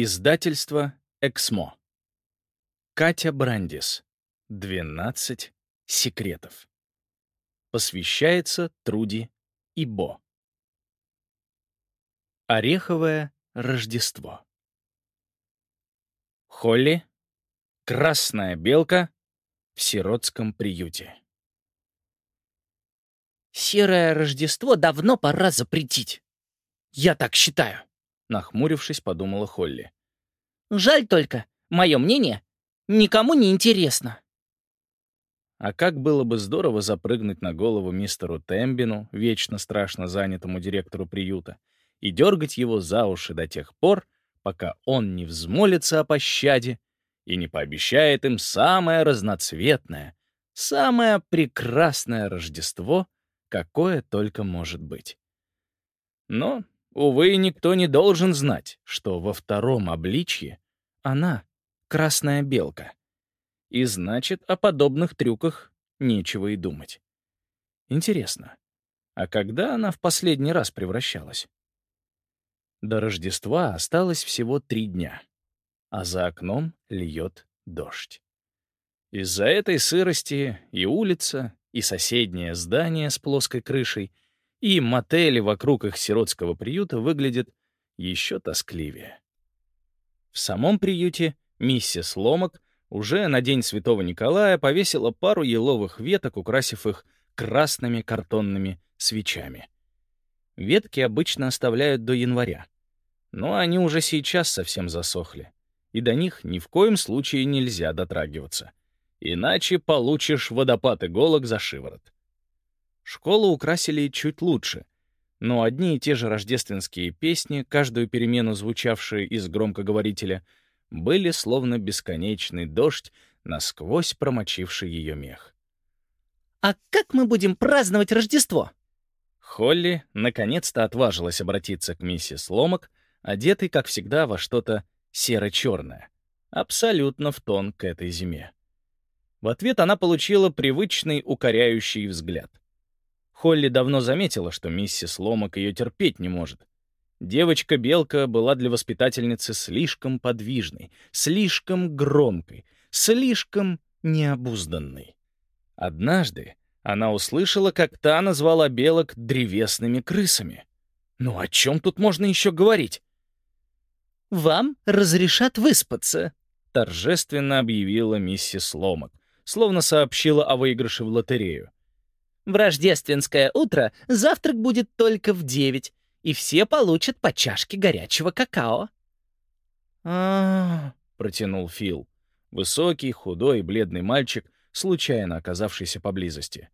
Издательство «Эксмо». Катя Брандис. 12 секретов. Посвящается Труди и Бо. Ореховое Рождество. Холли. Красная белка в сиротском приюте. Серое Рождество давно пора запретить. Я так считаю. Нахмурившись, подумала Холли. Жаль только, мое мнение никому не интересно. А как было бы здорово запрыгнуть на голову мистеру Тембину, вечно страшно занятому директору приюта, и дергать его за уши до тех пор, пока он не взмолится о пощаде и не пообещает им самое разноцветное, самое прекрасное Рождество, какое только может быть. Но Увы, никто не должен знать, что во втором обличье она — красная белка. И значит, о подобных трюках нечего и думать. Интересно, а когда она в последний раз превращалась? До Рождества осталось всего три дня, а за окном льет дождь. Из-за этой сырости и улица, и соседнее здание с плоской крышей — и мотели вокруг их сиротского приюта выглядят еще тоскливее. В самом приюте миссис Ломак уже на День Святого Николая повесила пару еловых веток, украсив их красными картонными свечами. Ветки обычно оставляют до января, но они уже сейчас совсем засохли, и до них ни в коем случае нельзя дотрагиваться, иначе получишь водопад иголок за шиворот. Школу украсили чуть лучше, но одни и те же рождественские песни, каждую перемену звучавшие из громкоговорителя, были словно бесконечный дождь, насквозь промочивший ее мех. «А как мы будем праздновать Рождество?» Холли наконец-то отважилась обратиться к миссис Ломак, одетой, как всегда, во что-то серо-черное, абсолютно в тон к этой зиме. В ответ она получила привычный укоряющий взгляд — Холли давно заметила, что миссис Ломак ее терпеть не может. Девочка-белка была для воспитательницы слишком подвижной, слишком громкой, слишком необузданной. Однажды она услышала, как та назвала белок древесными крысами. Ну о чем тут можно еще говорить? «Вам разрешат выспаться», — торжественно объявила миссис Ломак, словно сообщила о выигрыше в лотерею. В рождественское утро завтрак будет только в девять, и все получат по чашке горячего какао. а протянул Фил. Высокий, худой и бледный мальчик, случайно оказавшийся поблизости.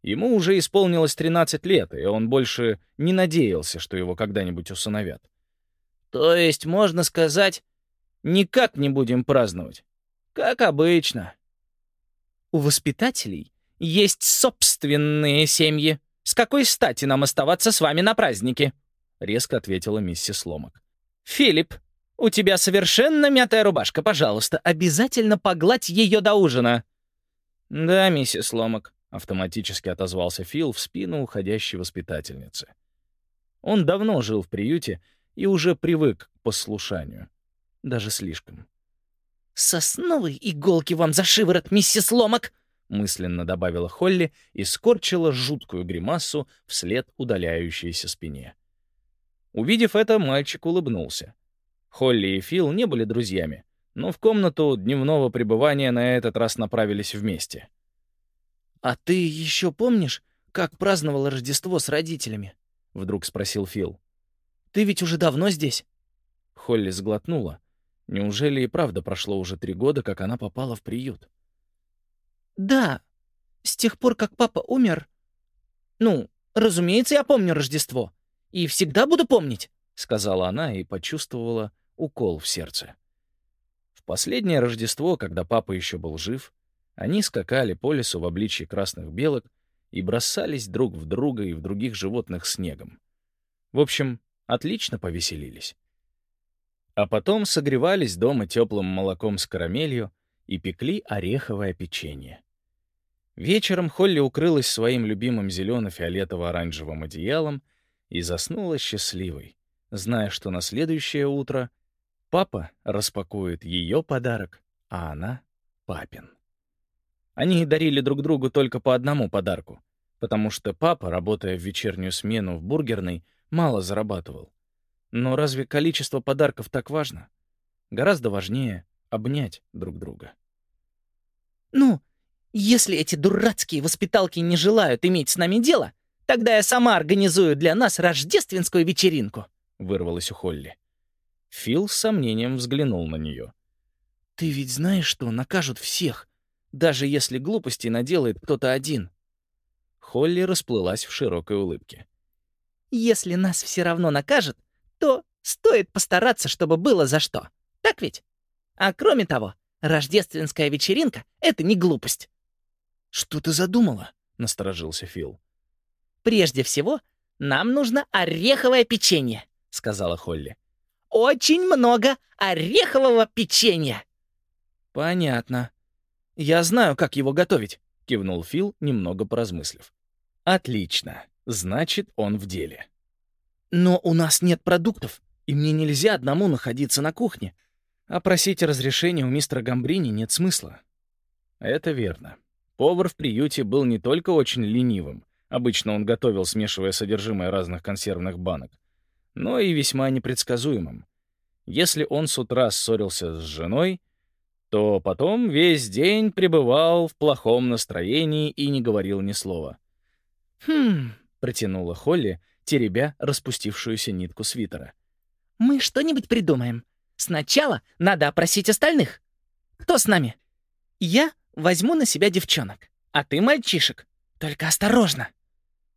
Ему уже исполнилось 13 лет, и он больше не надеялся, что его когда-нибудь усыновят. То есть, можно сказать, никак не будем праздновать. Как обычно. У воспитателей есть собственные семьи. С какой стати нам оставаться с вами на празднике?» — резко ответила миссис Ломак. «Филипп, у тебя совершенно мятая рубашка. Пожалуйста, обязательно погладь ее до ужина». «Да, миссис Ломак», — автоматически отозвался Фил в спину уходящей воспитательницы. Он давно жил в приюте и уже привык к послушанию. Даже слишком. «Сосновой иголки вам за шиворот, миссис Ломак!» — мысленно добавила Холли и скорчила жуткую гримасу вслед удаляющейся спине. Увидев это, мальчик улыбнулся. Холли и Фил не были друзьями, но в комнату дневного пребывания на этот раз направились вместе. «А ты еще помнишь, как праздновал Рождество с родителями?» — вдруг спросил Фил. «Ты ведь уже давно здесь?» Холли сглотнула. Неужели и правда прошло уже три года, как она попала в приют? «Да, с тех пор, как папа умер. Ну, разумеется, я помню Рождество. И всегда буду помнить», — сказала она и почувствовала укол в сердце. В последнее Рождество, когда папа еще был жив, они скакали по лесу в обличье красных белок и бросались друг в друга и в других животных снегом. В общем, отлично повеселились. А потом согревались дома теплым молоком с карамелью и пекли ореховое печенье. Вечером Холли укрылась своим любимым зелено-фиолетово-оранжевым одеялом и заснула счастливой, зная, что на следующее утро Папа распакует ее подарок, а она — папин. Они дарили друг другу только по одному подарку, потому что папа, работая в вечернюю смену в бургерной, мало зарабатывал. Но разве количество подарков так важно? Гораздо важнее обнять друг друга. «Ну, если эти дурацкие воспиталки не желают иметь с нами дело, тогда я сама организую для нас рождественскую вечеринку», — вырвалась у Холли. Фил с сомнением взглянул на нее. «Ты ведь знаешь, что накажут всех, даже если глупости наделает кто-то один». Холли расплылась в широкой улыбке. «Если нас все равно накажут, то стоит постараться, чтобы было за что. Так ведь? А кроме того, рождественская вечеринка — это не глупость». «Что ты задумала?» — насторожился Фил. «Прежде всего, нам нужно ореховое печенье», — сказала Холли. «Очень много орехового печенья». «Понятно. Я знаю, как его готовить», — кивнул Фил, немного поразмыслив. «Отлично. Значит, он в деле». «Но у нас нет продуктов, и мне нельзя одному находиться на кухне. А просить разрешения у мистера Гамбрини нет смысла». «Это верно. Повар в приюте был не только очень ленивым, обычно он готовил, смешивая содержимое разных консервных банок, но и весьма непредсказуемым. Если он с утра ссорился с женой, то потом весь день пребывал в плохом настроении и не говорил ни слова. «Хм...» — протянула Холли, теребя распустившуюся нитку свитера. «Мы что-нибудь придумаем. Сначала надо опросить остальных. Кто с нами? Я возьму на себя девчонок, а ты мальчишек. Только осторожно!»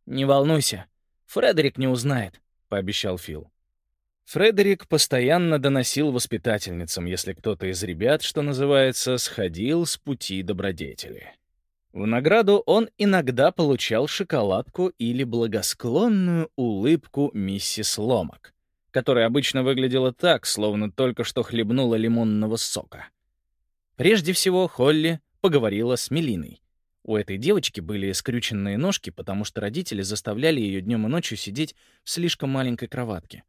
«Не волнуйся, Фредерик не узнает», — пообещал Фил. Фредерик постоянно доносил воспитательницам, если кто-то из ребят, что называется, сходил с пути добродетели. В награду он иногда получал шоколадку или благосклонную улыбку миссис Ломак, которая обычно выглядела так, словно только что хлебнула лимонного сока. Прежде всего, Холли поговорила с Мелиной. У этой девочки были скрюченные ножки, потому что родители заставляли ее днем и ночью сидеть в слишком маленькой кроватке.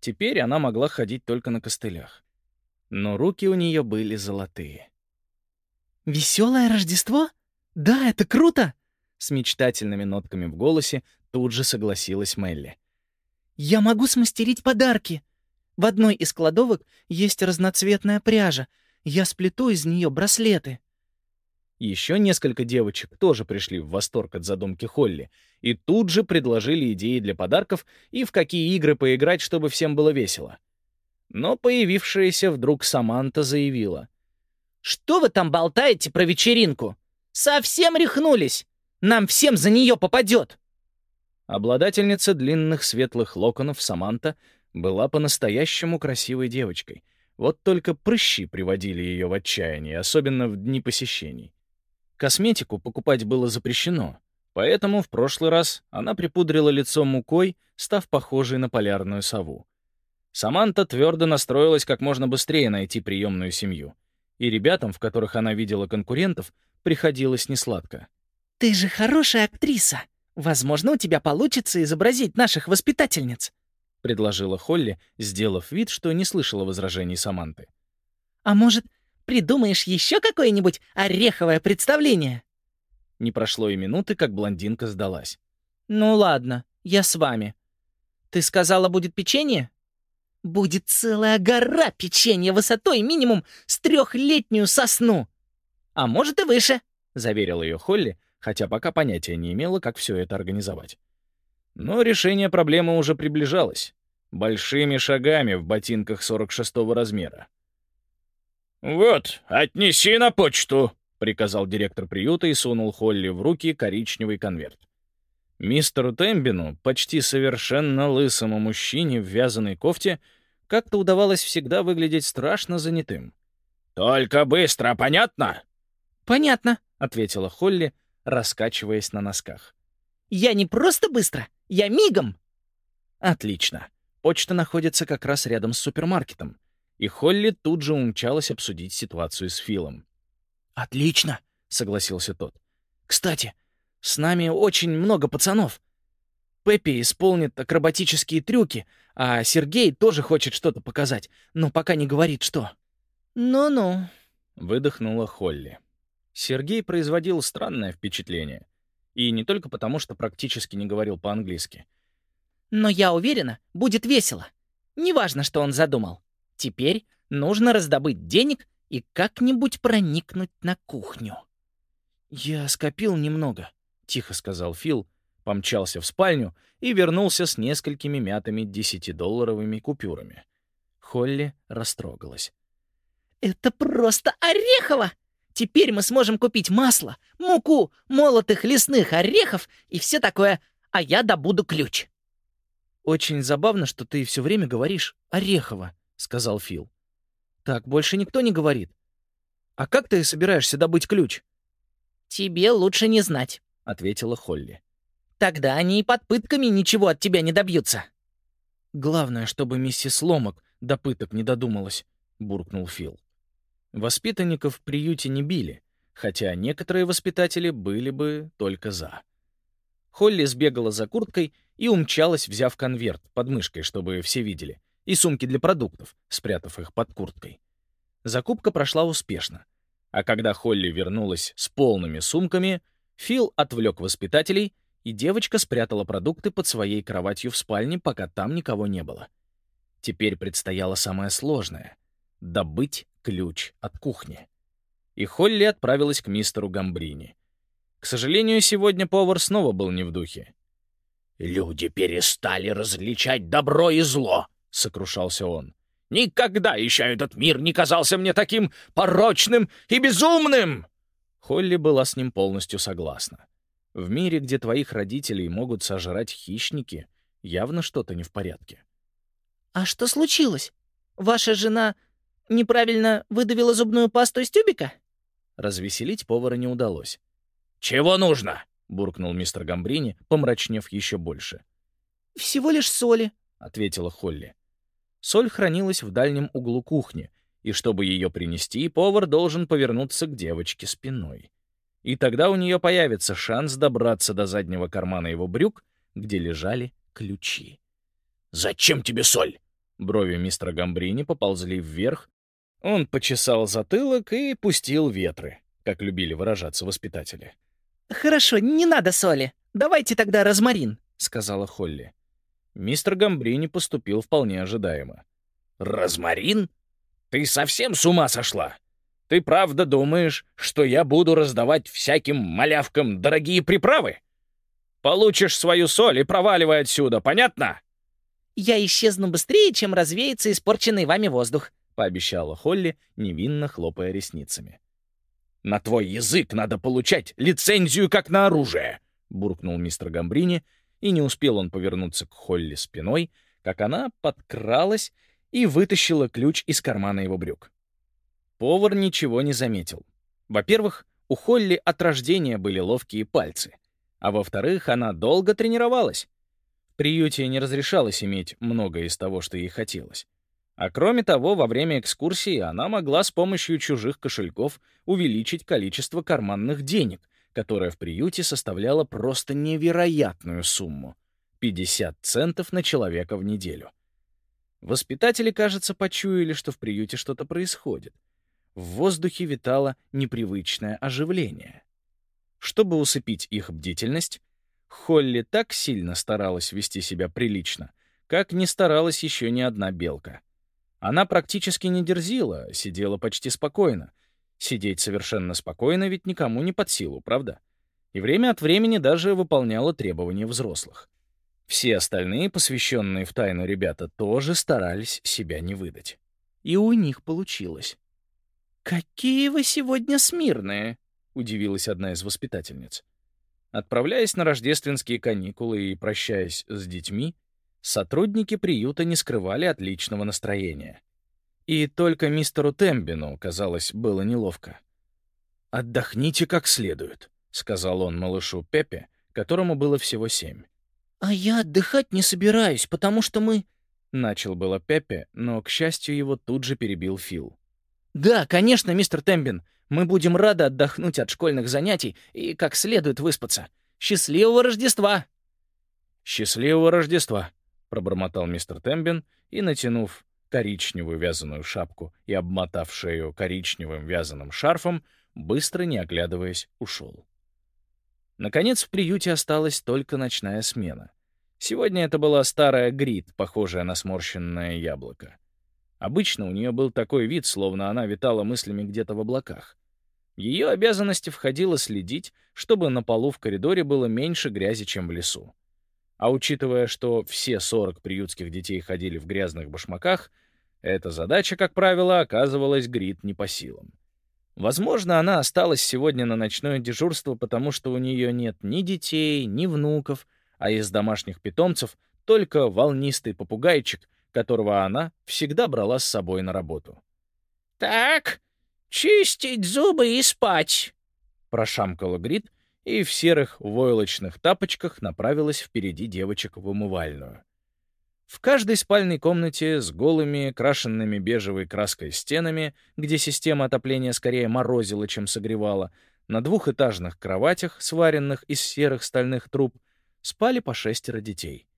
Теперь она могла ходить только на костылях. Но руки у нее были золотые. «Веселое Рождество? Да, это круто!» С мечтательными нотками в голосе тут же согласилась Мелли. «Я могу смастерить подарки. В одной из кладовок есть разноцветная пряжа. Я сплету из нее браслеты». Еще несколько девочек тоже пришли в восторг от задумки Холли и тут же предложили идеи для подарков и в какие игры поиграть, чтобы всем было весело. Но появившаяся вдруг Саманта заявила. «Что вы там болтаете про вечеринку? Совсем рехнулись! Нам всем за нее попадет!» Обладательница длинных светлых локонов Саманта была по-настоящему красивой девочкой. Вот только прыщи приводили ее в отчаяние, особенно в дни посещений. Косметику покупать было запрещено, поэтому в прошлый раз она припудрила лицо мукой, став похожей на полярную сову. Саманта твердо настроилась как можно быстрее найти приемную семью. И ребятам, в которых она видела конкурентов, приходилось несладко. «Ты же хорошая актриса. Возможно, у тебя получится изобразить наших воспитательниц», — предложила Холли, сделав вид, что не слышала возражений Саманты. «А может, Придумаешь еще какое-нибудь ореховое представление?» Не прошло и минуты, как блондинка сдалась. «Ну ладно, я с вами. Ты сказала, будет печенье?» «Будет целая гора печенья высотой минимум с трехлетнюю сосну. А может и выше», — заверил ее Холли, хотя пока понятия не имела, как все это организовать. Но решение проблемы уже приближалось. Большими шагами в ботинках 46-го размера. «Вот, отнеси на почту», — приказал директор приюта и сунул Холли в руки коричневый конверт. Мистеру Тембину, почти совершенно лысому мужчине в вязаной кофте, как-то удавалось всегда выглядеть страшно занятым. «Только быстро, понятно?» «Понятно», — ответила Холли, раскачиваясь на носках. «Я не просто быстро, я мигом!» «Отлично. Почта находится как раз рядом с супермаркетом и Холли тут же умчалась обсудить ситуацию с Филом. «Отлично», — согласился тот. «Кстати, с нами очень много пацанов. Пеппи исполнит акробатические трюки, А Сергей тоже хочет что-то показать, но пока не говорит, что. «Ну-ну», — выдохнула Холли. Сергей производил странное впечатление. И не только потому, что практически не говорил по-английски. «Но я уверена, будет весело. Неважно, что он задумал. Теперь нужно раздобыть денег и как-нибудь проникнуть на кухню». «Я скопил немного», — тихо сказал Фил, помчался в спальню и вернулся с несколькими мятыми десятидолларовыми купюрами. Холли растрогалась. «Это просто орехово! Теперь мы сможем купить масло, муку, молотых лесных орехов и все такое, а я добуду ключ». «Очень забавно, что ты все время говоришь «орехово», — сказал Фил. «Так больше никто не говорит. А как ты собираешься добыть ключ?» «Тебе лучше не знать», — ответила Холли. «Тогда они и под пытками ничего от тебя не добьются». «Главное, чтобы миссис Ломок до пыток не додумалась», — буркнул Фил. Воспитанников в приюте не били, хотя некоторые воспитатели были бы только за. Холли сбегала за курткой и умчалась, взяв конверт под мышкой, чтобы все видели, и сумки для продуктов, спрятав их под курткой. Закупка прошла успешно. А когда Холли вернулась с полными сумками, Фил отвлек воспитателей, и девочка спрятала продукты под своей кроватью в спальне, пока там никого не было. Теперь предстояло самое сложное — добыть ключ от кухни. И Холли отправилась к мистеру Гамбрини. К сожалению, сегодня повар снова был не в духе. «Люди перестали различать добро и зло», — сокрушался он. Никогда еще этот мир не казался мне таким порочным и безумным!» Холли была с ним полностью согласна. В мире, где твоих родителей могут сожрать хищники, явно что-то не в порядке. «А что случилось? Ваша жена неправильно выдавила зубную пасту из тюбика?» Развеселить повара не удалось. «Чего нужно?» — буркнул мистер Гамбрини, помрачнев еще больше. «Всего лишь соли», — ответила Холли. Соль хранилась в дальнем углу кухни, и чтобы ее принести, повар должен повернуться к девочке спиной. И тогда у нее появится шанс добраться до заднего кармана его брюк, где лежали ключи. «Зачем тебе соль?» Брови мистера Гамбрини поползли вверх. Он почесал затылок и пустил ветры, как любили выражаться воспитатели. «Хорошо, не надо соли. Давайте тогда розмарин», — сказала Холли. Мистер Гамбрини поступил вполне ожидаемо. «Розмарин? Ты совсем с ума сошла? Ты правда думаешь, что я буду раздавать всяким малявкам дорогие приправы? Получишь свою соль и проваливай отсюда, понятно?» «Я исчезну быстрее, чем развеется испорченный вами воздух», — пообещала Холли, невинно хлопая ресницами. «На твой язык надо получать лицензию как на оружие», — буркнул мистер Гамбрини и не успел он повернуться к Холли спиной, как она подкралась и вытащила ключ из кармана его брюк. Повар ничего не заметил. Во-первых, у Холли от рождения были ловкие пальцы, а во-вторых, она долго тренировалась. В приюте не разрешалось иметь многое из того, что ей хотелось. А кроме того, во время экскурсии она могла с помощью чужих кошельков увеличить количество карманных денег, которая в приюте составляла просто невероятную сумму — 50 центов на человека в неделю. Воспитатели, кажется, почуяли, что в приюте что-то происходит. В воздухе витало непривычное оживление. Чтобы усыпить их бдительность, Холли так сильно старалась вести себя прилично, как не старалась еще ни одна белка. Она практически не дерзила, сидела почти спокойно — Сидеть совершенно спокойно ведь никому не под силу, правда? И время от времени даже выполняла требования взрослых. Все остальные, посвященные в тайну ребята, тоже старались себя не выдать. И у них получилось. «Какие вы сегодня смирные!» — удивилась одна из воспитательниц. Отправляясь на рождественские каникулы и прощаясь с детьми, сотрудники приюта не скрывали отличного настроения. И только мистеру Тембину, казалось, было неловко. «Отдохните как следует», — сказал он малышу Пепе, которому было всего семь. «А я отдыхать не собираюсь, потому что мы...» Начал было Пепе, но, к счастью, его тут же перебил Фил. «Да, конечно, мистер Тембин. Мы будем рады отдохнуть от школьных занятий и как следует выспаться. Счастливого Рождества!» «Счастливого Рождества!» — пробормотал мистер Тембин и, натянув коричневую вязаную шапку и обмотав шею коричневым вязаным шарфом, быстро, не оглядываясь, ушел. Наконец, в приюте осталась только ночная смена. Сегодня это была старая Грит, похожая на сморщенное яблоко. Обычно у нее был такой вид, словно она витала мыслями где-то в облаках. В ее обязанности входило следить, чтобы на полу в коридоре было меньше грязи, чем в лесу. А учитывая, что все 40 приютских детей ходили в грязных башмаках, эта задача, как правило, оказывалась Грит не по силам. Возможно, она осталась сегодня на ночное дежурство, потому что у нее нет ни детей, ни внуков, а из домашних питомцев только волнистый попугайчик, которого она всегда брала с собой на работу. «Так, чистить зубы и спать!» — прошамкала Грит, и в серых войлочных тапочках направилась впереди девочек в умывальную. В каждой спальной комнате с голыми, крашенными бежевой краской стенами, где система отопления скорее морозила, чем согревала, на двухэтажных кроватях, сваренных из серых стальных труб, спали по шестеро детей.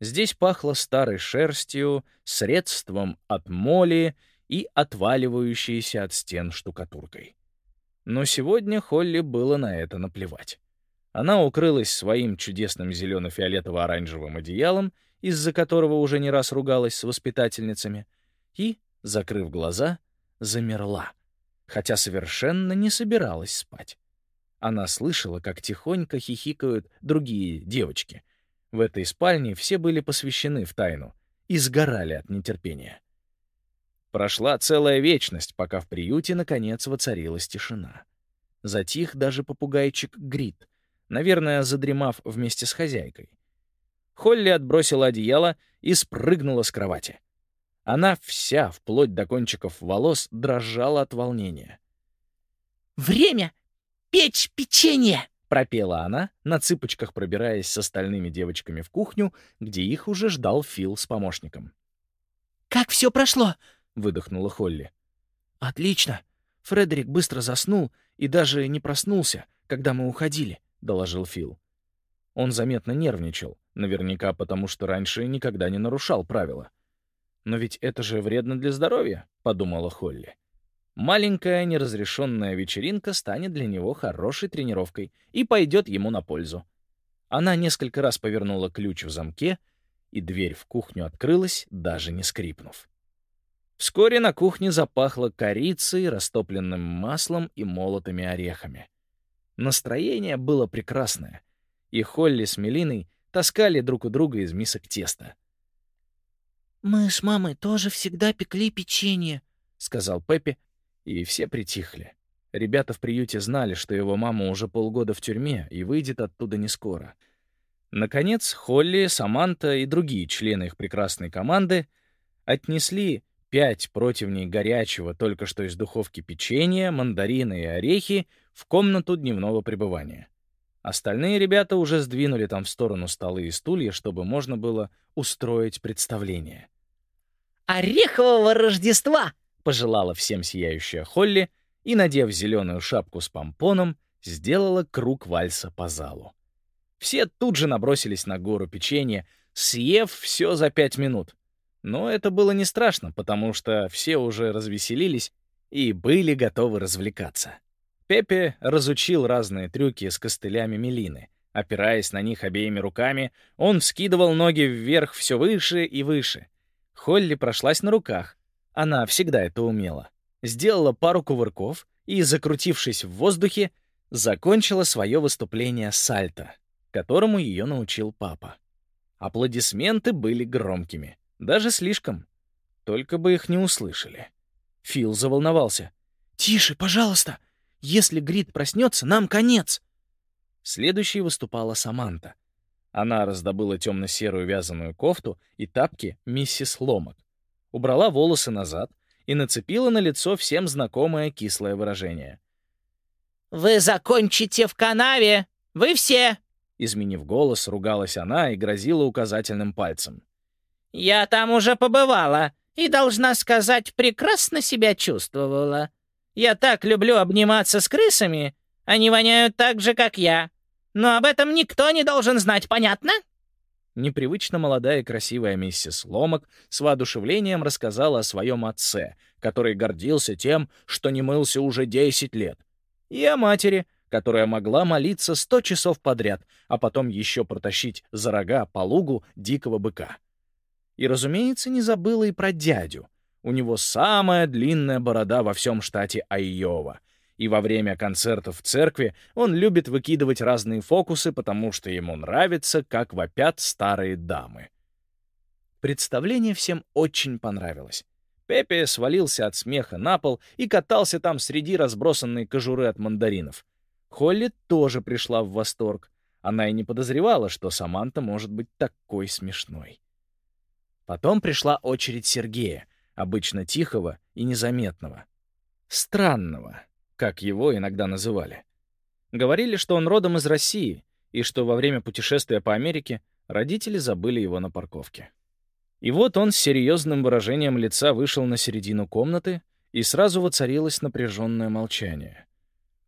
Здесь пахло старой шерстью, средством от моли и отваливающейся от стен штукатуркой. Но сегодня Холли было на это наплевать. Она укрылась своим чудесным зелено-фиолетово-оранжевым одеялом — из-за которого уже не раз ругалась с воспитательницами, и, закрыв глаза, замерла, хотя совершенно не собиралась спать. Она слышала, как тихонько хихикают другие девочки. В этой спальне все были посвящены в тайну и сгорали от нетерпения. Прошла целая вечность, пока в приюте наконец воцарилась тишина. Затих даже попугайчик Грит, наверное, задремав вместе с хозяйкой. Холли отбросила одеяло и спрыгнула с кровати. Она вся, вплоть до кончиков волос, дрожала от волнения. «Время печь печенье!» — пропела она, на цыпочках пробираясь с остальными девочками в кухню, где их уже ждал Фил с помощником. «Как все прошло?» — выдохнула Холли. «Отлично. Фредерик быстро заснул и даже не проснулся, когда мы уходили», — доложил Фил. Он заметно нервничал, наверняка потому, что раньше никогда не нарушал правила. «Но ведь это же вредно для здоровья», — подумала Холли. Маленькая неразрешенная вечеринка станет для него хорошей тренировкой и пойдет ему на пользу. Она несколько раз повернула ключ в замке, и дверь в кухню открылась, даже не скрипнув. Вскоре на кухне запахло корицей, растопленным маслом и молотыми орехами. Настроение было прекрасное и Холли с Мелиной таскали друг у друга из мисок теста. «Мы с мамой тоже всегда пекли печенье», — сказал Пеппи, и все притихли. Ребята в приюте знали, что его мама уже полгода в тюрьме и выйдет оттуда не скоро. Наконец, Холли, Саманта и другие члены их прекрасной команды отнесли пять противней горячего только что из духовки печенья, мандарины и орехи в комнату дневного пребывания. Остальные ребята уже сдвинули там в сторону столы и стулья, чтобы можно было устроить представление. «Орехового Рождества!» — пожелала всем сияющая Холли и, надев зеленую шапку с помпоном, сделала круг вальса по залу. Все тут же набросились на гору печенья, съев все за пять минут. Но это было не страшно, потому что все уже развеселились и были готовы развлекаться. Пепе разучил разные трюки с костылями Мелины. Опираясь на них обеими руками, он вскидывал ноги вверх все выше и выше. Холли прошлась на руках. Она всегда это умела. Сделала пару кувырков и, закрутившись в воздухе, закончила свое выступление сальто, которому ее научил папа. Аплодисменты были громкими, даже слишком. Только бы их не услышали. Фил заволновался. «Тише, пожалуйста!» Если Грид проснется, нам конец!» Следующей выступала Саманта. Она раздобыла темно-серую вязаную кофту и тапки миссис Ломак, убрала волосы назад и нацепила на лицо всем знакомое кислое выражение. «Вы закончите в канаве! Вы все!» Изменив голос, ругалась она и грозила указательным пальцем. «Я там уже побывала и, должна сказать, прекрасно себя чувствовала. Я так люблю обниматься с крысами. Они воняют так же, как я. Но об этом никто не должен знать, понятно?» непривычно молодая и красивая миссис Ломак с воодушевлением рассказала о своем отце, который гордился тем, что не мылся уже 10 лет, и о матери, которая могла молиться сто часов подряд, а потом еще протащить за рога по лугу дикого быка. И, разумеется, не забыла и про дядю. У него самая длинная борода во всем штате Айова, и во время концертов в церкви он любит выкидывать разные фокусы, потому что ему нравится, как вопят старые дамы. Представление всем очень понравилось. Пепе свалился от смеха на пол и катался там среди разбросанной кожуры от мандаринов. Холли тоже пришла в восторг. Она и не подозревала, что Саманта может быть такой смешной. Потом пришла очередь Сергея, обычно тихого и незаметного. Странного, как его иногда называли. Говорили, что он родом из России, и что во время путешествия по Америке родители забыли его на парковке. И вот он с серьезным выражением лица вышел на середину комнаты, и сразу воцарилось напряженное молчание.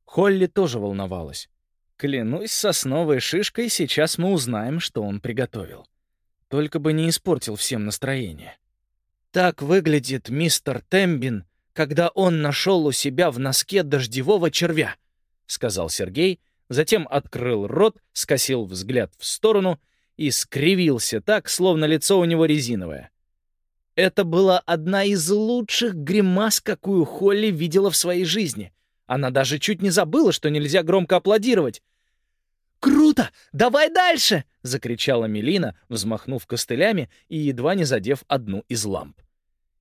Холли тоже волновалась. Клянусь сосновой шишкой, сейчас мы узнаем, что он приготовил. Только бы не испортил всем настроение. Так выглядит мистер Тембин когда он нашел у себя в носке дождевого червя», — сказал Сергей, затем открыл рот, скосил взгляд в сторону и скривился так, словно лицо у него резиновое. Это была одна из лучших гримас, какую Холли видела в своей жизни. Она даже чуть не забыла, что нельзя громко аплодировать. «Круто! Давай дальше!» — закричала Мелина, взмахнув костылями и едва не задев одну из ламп.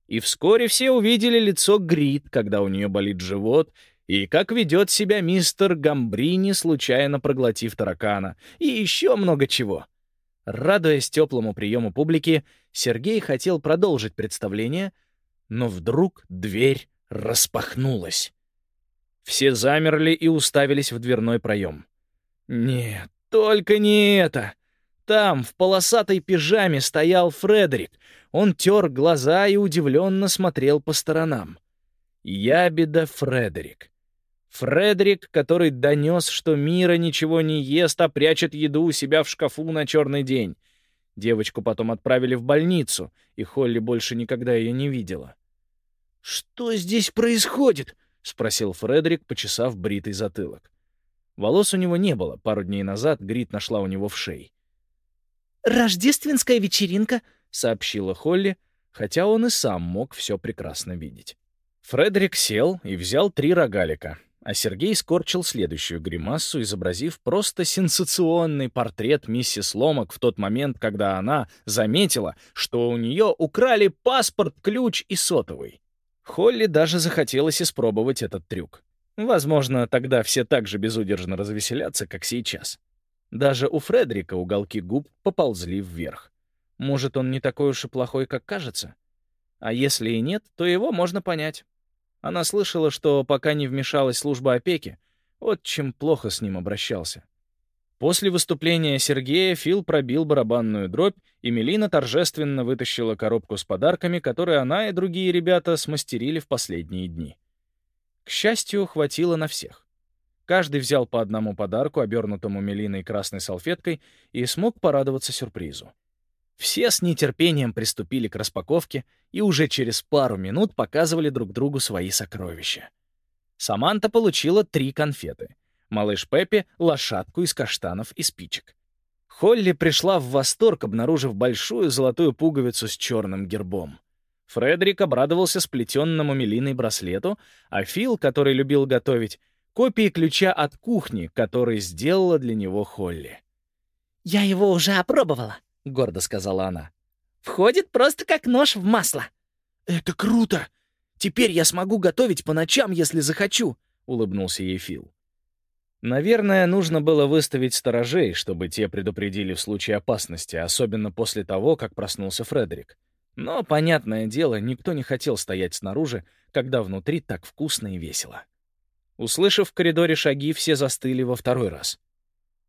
И вскоре все увидели лицо Грит, когда у нее болит живот, и как ведет себя мистер Гамбрини, случайно проглотив таракана, и еще много чего. Радуясь теплому приему публики, Сергей хотел продолжить представление, но вдруг дверь распахнулась. Все замерли и уставились в дверной проем. «Нет, только не это!» Там, в полосатой пижаме, стоял Фредерик. Он тер глаза и удивленно смотрел по сторонам. Ябеда Фредерик. Фредерик, который донес, что Мира ничего не ест, а прячет еду у себя в шкафу на черный день. Девочку потом отправили в больницу, и Холли больше никогда ее не видела. «Что здесь происходит?» — спросил Фредерик, почесав бритый затылок. Волос у него не было, пару дней назад Грит нашла у него в шее. «Рождественская вечеринка», — сообщила Холли, хотя он и сам мог все прекрасно видеть. Фредерик сел и взял три рогалика, а Сергей скорчил следующую гримассу, изобразив просто сенсационный портрет миссис Ломак в тот момент, когда она заметила, что у нее украли паспорт, ключ и сотовый. Холли даже захотелось испробовать этот трюк. Возможно, тогда все так же безудержно развеселятся, как сейчас. Даже у Фредерика уголки губ поползли вверх. Может, он не такой уж и плохой, как кажется? А если и нет, то его можно понять. Она слышала, что пока не вмешалась служба опеки, вот чем плохо с ним обращался. После выступления Сергея Фил пробил барабанную дробь, и Мелина торжественно вытащила коробку с подарками, которые она и другие ребята смастерили в последние дни. К счастью, хватило на всех. Каждый взял по одному подарку, обернутому мелиной красной салфеткой, и смог порадоваться сюрпризу. Все с нетерпением приступили к распаковке и уже через пару минут показывали друг другу свои сокровища. Саманта получила три конфеты. Малыш Пеппи — лошадку из каштанов и спичек. Холли пришла в восторг, обнаружив большую золотую пуговицу с черным гербом. Фредерик обрадовался сплетенному мелиной браслету, а Фил, который любил готовить, копии ключа от кухни, который сделала для него Холли. «Я его уже опробовала», — гордо сказала она. «Входит просто как нож в масло». «Это круто! Теперь я смогу готовить по ночам, если захочу», — улыбнулся ей Фил. Наверное, нужно было выставить сторожей, чтобы те предупредили в случае опасности, особенно после того, как проснулся Фредерик. Но, понятное дело, никто не хотел стоять снаружи, когда внутри так вкусно и весело. Услышав в коридоре шаги, все застыли во второй раз.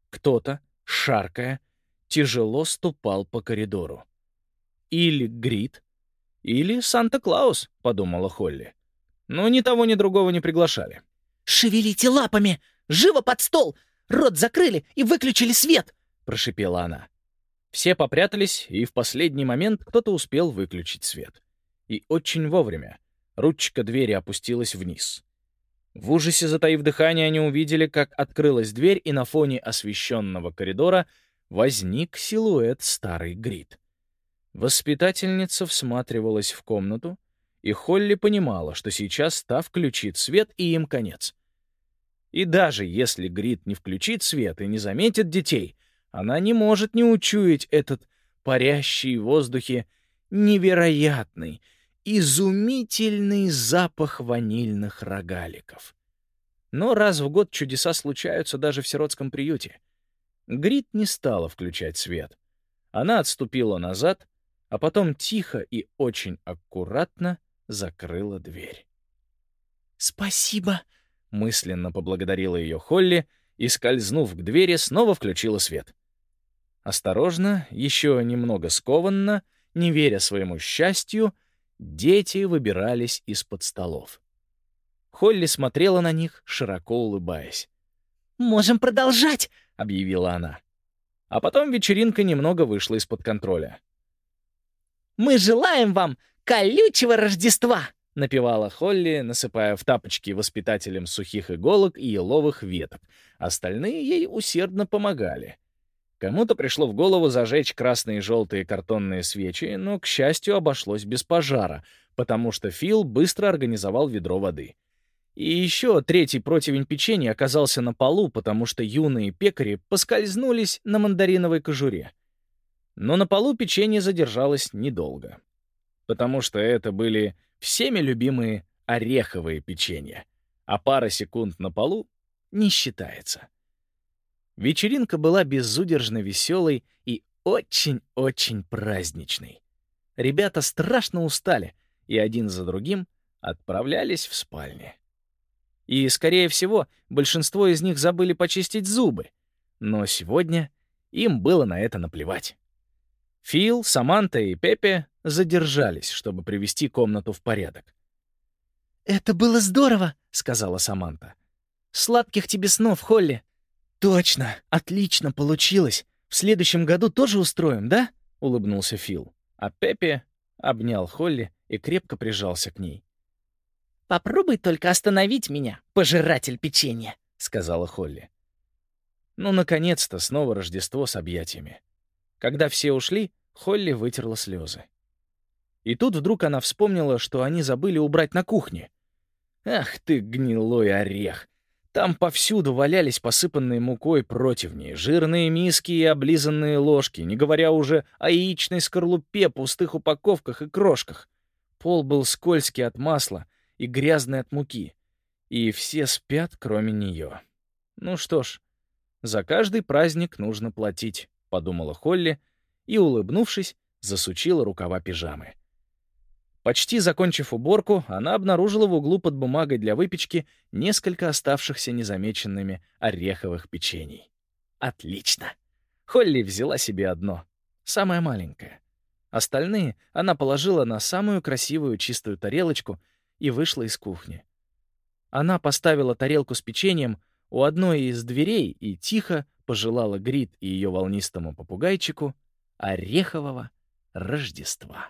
Кто-то, шаркая, тяжело ступал по коридору. Или Грит, или Санта-Клаус, подумала Холли. Но ни того, ни другого не приглашали. «Шевелите лапами! Живо под стол! Рот закрыли и выключили свет!» — прошипела она. Все попрятались, и в последний момент кто-то успел выключить свет. И очень вовремя. Ручка двери опустилась вниз. В ужасе, затаив дыхание, они увидели, как открылась дверь, и на фоне освещенного коридора возник силуэт старый Грит. Воспитательница всматривалась в комнату, и Холли понимала, что сейчас та включит свет, и им конец. И даже если Грит не включит свет и не заметит детей, она не может не учуять этот парящий в воздухе невероятный, изумительный запах ванильных рогаликов. Но раз в год чудеса случаются даже в сиротском приюте. Грит не стала включать свет. Она отступила назад, а потом тихо и очень аккуратно закрыла дверь. «Спасибо!» — мысленно поблагодарила ее Холли и, скользнув к двери, снова включила свет. Осторожно, еще немного скованно, не веря своему счастью, дети выбирались из-под столов. Холли смотрела на них, широко улыбаясь. «Можем продолжать!» — объявила она. А потом вечеринка немного вышла из-под контроля. «Мы желаем вам колючего Рождества!» — напевала Холли, насыпая в тапочки воспитателям сухих иголок и еловых веток. Остальные ей усердно помогали. Кому-то пришло в голову зажечь красные и желтые картонные свечи, но, к счастью, обошлось без пожара, потому что Фил быстро организовал ведро воды. И еще третий противень печенья оказался на полу, потому что юные пекари поскользнулись на мандариновой кожуре. Но на полу печенье задержалось недолго, потому что это были всеми любимые ореховые печенья, а пара секунд на полу не считается. Вечеринка была безудержно веселой и очень-очень праздничной. Ребята страшно устали и один за другим отправлялись в спальни. И, скорее всего, большинство из них забыли почистить зубы. Но сегодня им было на это наплевать. Фил, Саманта и Пепе задержались, чтобы привести комнату в порядок. «Это было здорово», — сказала Саманта. «Сладких тебе снов, Холли. «Точно! Отлично получилось! В следующем году тоже устроим, да?» — улыбнулся Фил. А Пеппи обнял Холли и крепко прижался к ней. «Попробуй только остановить меня, пожиратель печенья», — сказала Холли. Ну, наконец-то, снова Рождество с объятиями. Когда все ушли, Холли вытерла слезы. И тут вдруг она вспомнила, что они забыли убрать на кухне. «Ах ты, гнилой орех! Там повсюду валялись посыпанные мукой противни, жирные миски и облизанные ложки, не говоря уже о яичной скорлупе, пустых упаковках и крошках. Пол был скользкий от масла и грязный от муки. И все спят, кроме нее. Ну что ж, за каждый праздник нужно платить, — подумала Холли и, улыбнувшись, засучила рукава пижамы. Почти закончив уборку, она обнаружила в углу под бумагой для выпечки несколько оставшихся незамеченными ореховых печений. Отлично! Холли взяла себе одно, самое маленькое. Остальные она положила на самую красивую чистую тарелочку и вышла из кухни. Она поставила тарелку с печеньем у одной из дверей и тихо пожелала Грит и ее волнистому попугайчику орехового Рождества.